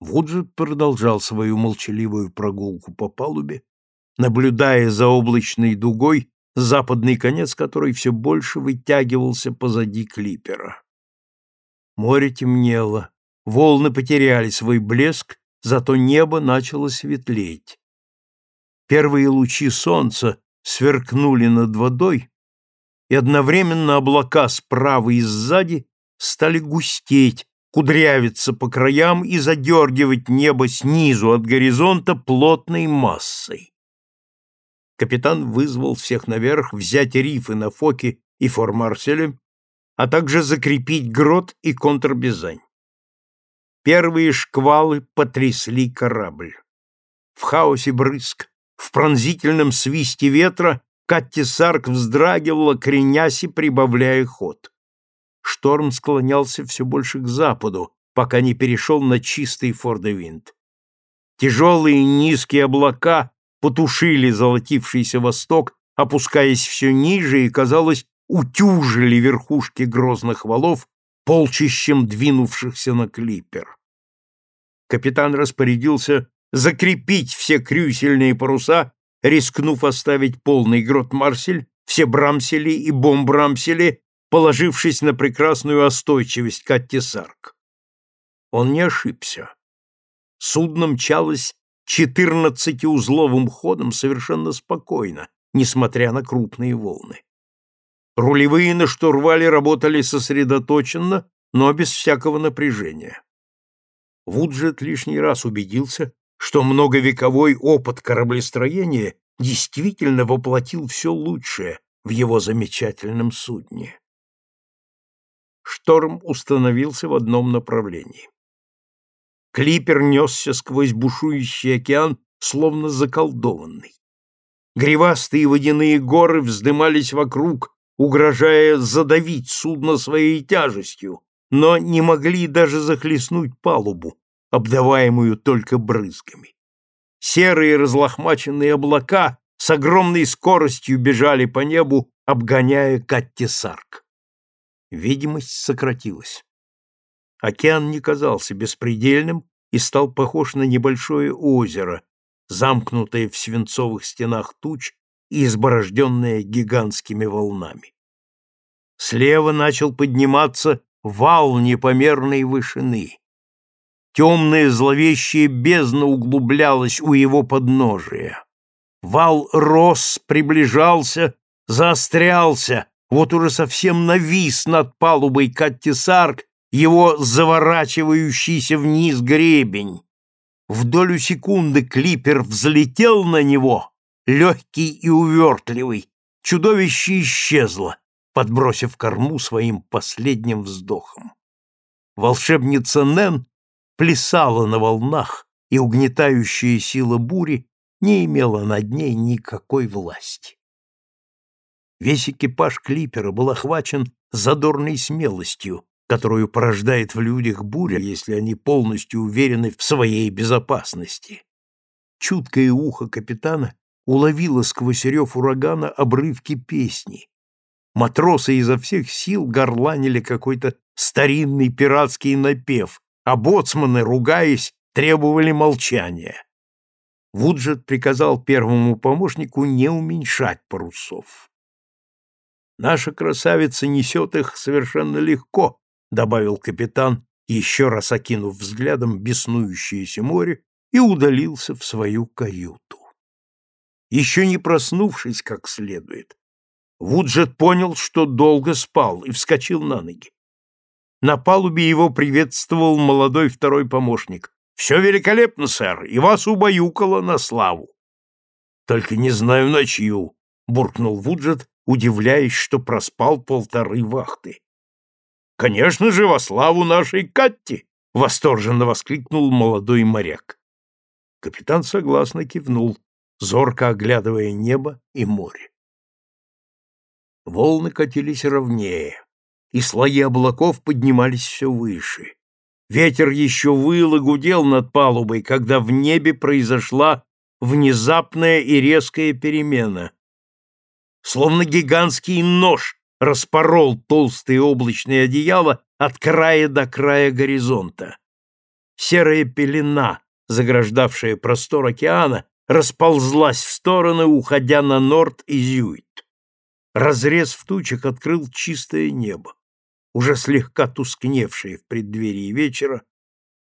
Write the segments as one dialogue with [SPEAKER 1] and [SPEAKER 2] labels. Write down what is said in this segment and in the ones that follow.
[SPEAKER 1] Вуджет продолжал свою молчаливую прогулку по палубе, наблюдая за облачной дугой, западный конец которой все больше вытягивался позади клипера. Море темнело, волны потеряли свой блеск, зато небо начало светлеть. Первые лучи солнца сверкнули над водой, и одновременно облака справа и сзади стали густеть, кудрявиться по краям и задергивать небо снизу от горизонта плотной массой. Капитан вызвал всех наверх взять рифы на Фоке и Фор-Марселе, а также закрепить грот и контрбезань. Первые шквалы потрясли корабль. В хаосе брызг, в пронзительном свисте ветра Катти Сарк вздрагивала, кренясь и прибавляя ход. Шторм склонялся все больше к западу, пока не перешел на чистый фордевинд. Тяжелые низкие облака потушили золотившийся восток, опускаясь все ниже и, казалось, утюжили верхушки грозных валов, полчищем двинувшихся на клипер. Капитан распорядился закрепить все крюсельные паруса, рискнув оставить полный грот Марсель, все брамсели и бомбрамсели, положившись на прекрасную остойчивость Катти Сарк. Он не ошибся. Судно мчалось четырнадцатиузловым ходом совершенно спокойно, несмотря на крупные волны. Рулевые на штурвале работали сосредоточенно, но без всякого напряжения. Вуджет лишний раз убедился, что многовековой опыт кораблестроения действительно воплотил все лучшее в его замечательном судне. Шторм установился в одном направлении. Клипер несся сквозь бушующий океан, словно заколдованный. Гривастые водяные горы вздымались вокруг, угрожая задавить судно своей тяжестью, но не могли даже захлестнуть палубу, обдаваемую только брызгами. Серые разлохмаченные облака с огромной скоростью бежали по небу, обгоняя Каттисарк. Видимость сократилась. Океан не казался беспредельным и стал похож на небольшое озеро, замкнутое в свинцовых стенах туч и изборожденное гигантскими волнами. Слева начал подниматься вал непомерной вышины. Темная зловещая бездна углублялась у его подножия. Вал рос, приближался, заострялся, вот уже совсем навис над палубой Каттисарк его заворачивающийся вниз гребень. В долю секунды клипер взлетел на него, легкий и увертливый. Чудовище исчезло, подбросив корму своим последним вздохом. Волшебница Нэн плясала на волнах, и угнетающая сила бури не имела над ней никакой власти. Весь экипаж клипера был охвачен задорной смелостью, которую порождает в людях буря, если они полностью уверены в своей безопасности. Чуткое ухо капитана уловило сквозь рев урагана обрывки песни. Матросы изо всех сил горланили какой-то старинный пиратский напев, а боцманы, ругаясь, требовали молчания. Вуджет приказал первому помощнику не уменьшать парусов. «Наша красавица несет их совершенно легко», — добавил капитан, еще раз окинув взглядом беснующееся море, и удалился в свою каюту. Еще не проснувшись как следует, Вуджет понял, что долго спал, и вскочил на ноги. На палубе его приветствовал молодой второй помощник. «Все великолепно, сэр, и вас убаюкало на славу». «Только не знаю на чью», — буркнул Вуджет, удивляясь, что проспал полторы вахты. Конечно же, во славу нашей Катти! Восторженно воскликнул молодой моряк. Капитан согласно кивнул, зорко оглядывая небо и море. Волны катились ровнее, и слои облаков поднимались все выше. Ветер еще выл и гудел над палубой, когда в небе произошла внезапная и резкая перемена. Словно гигантский нож распорол толстые облачные одеяла от края до края горизонта. Серая пелена, заграждавшая простор океана, расползлась в стороны, уходя на Норд и Зюит. Разрез в тучах открыл чистое небо, уже слегка тускневшее в преддверии вечера,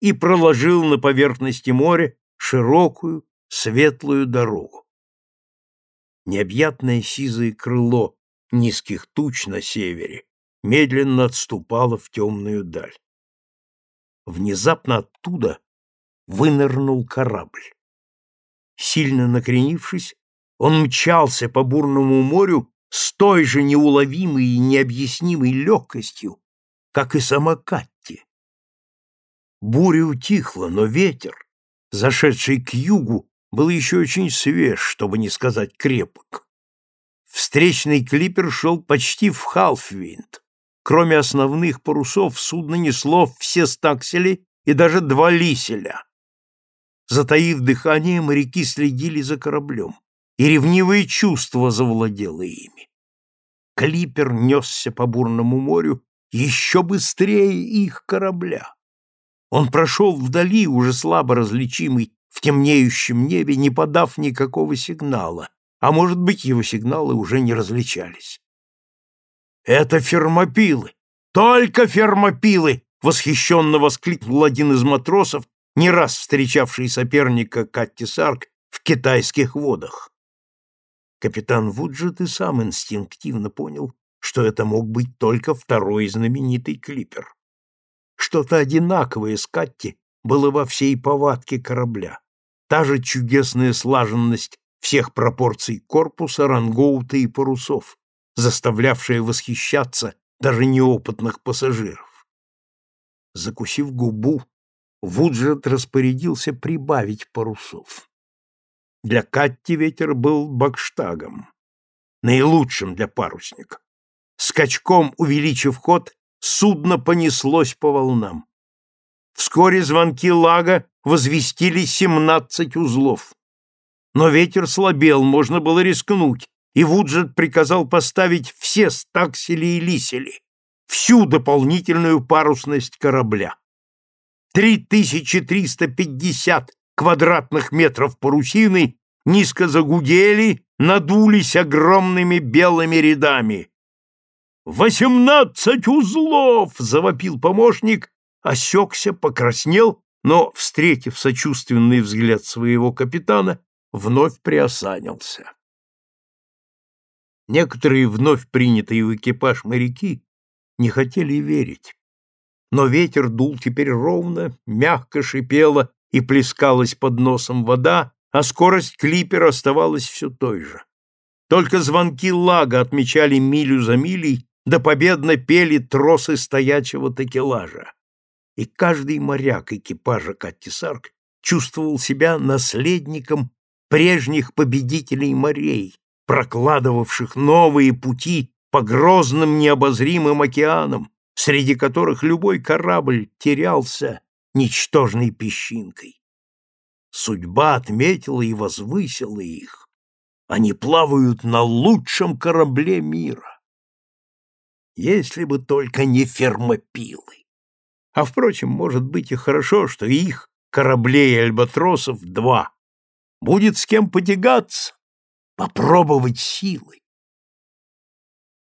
[SPEAKER 1] и проложил на поверхности моря широкую, светлую дорогу. Необъятное сизое крыло низких туч на севере медленно отступало в темную даль. Внезапно оттуда вынырнул корабль. Сильно накренившись, он мчался по бурному морю с той же неуловимой и необъяснимой легкостью, как и сама Катти. Буря утихла, но ветер, зашедший к югу, был еще очень свеж, чтобы не сказать крепок. Встречный клипер шел почти в халфвинд. Кроме основных парусов, судно несло все стаксели и даже два лиселя. Затаив дыхание, моряки следили за кораблем, и ревнивое чувство завладело ими. Клипер несся по бурному морю еще быстрее их корабля. Он прошел вдали, уже слабо различимый в темнеющем небе, не подав никакого сигнала, а может быть, его сигналы уже не различались. «Это фермопилы! Только фермопилы!» — восхищенно воскликнул один из матросов, не раз встречавший соперника Катти Сарк в китайских водах. Капитан Вуджет и сам инстинктивно понял, что это мог быть только второй знаменитый клипер. Что-то одинаковое с Катти было во всей повадке корабля. Та же чудесная слаженность всех пропорций корпуса, рангоута и парусов, заставлявшая восхищаться даже неопытных пассажиров. Закусив губу, Вуджет распорядился прибавить парусов. Для Катти ветер был бакштагом, наилучшим для парусника. Скачком увеличив ход, судно понеслось по волнам. Вскоре звонки лага возвестили семнадцать узлов. Но ветер слабел, можно было рискнуть, и Вуджет приказал поставить все стаксели и лисели, всю дополнительную парусность корабля. 3350 квадратных метров парусины низко загудели, надулись огромными белыми рядами. «Восемнадцать узлов!» — завопил помощник, осекся, покраснел, но, встретив сочувственный взгляд своего капитана, вновь приосанился. Некоторые вновь принятые в экипаж моряки не хотели верить. Но ветер дул теперь ровно, мягко шипело и плескалась под носом вода, а скорость клипера оставалась все той же. Только звонки лага отмечали милю за милей, да победно пели тросы стоячего такелажа. И каждый моряк экипажа Каттисарк чувствовал себя наследником прежних победителей морей, прокладывавших новые пути по грозным необозримым океанам, среди которых любой корабль терялся ничтожной песчинкой. Судьба отметила и возвысила их. Они плавают на лучшем корабле мира. Если бы только не фермопилы. А, впрочем, может быть и хорошо, что их, кораблей альбатросов, два. Будет с кем потягаться, попробовать силы.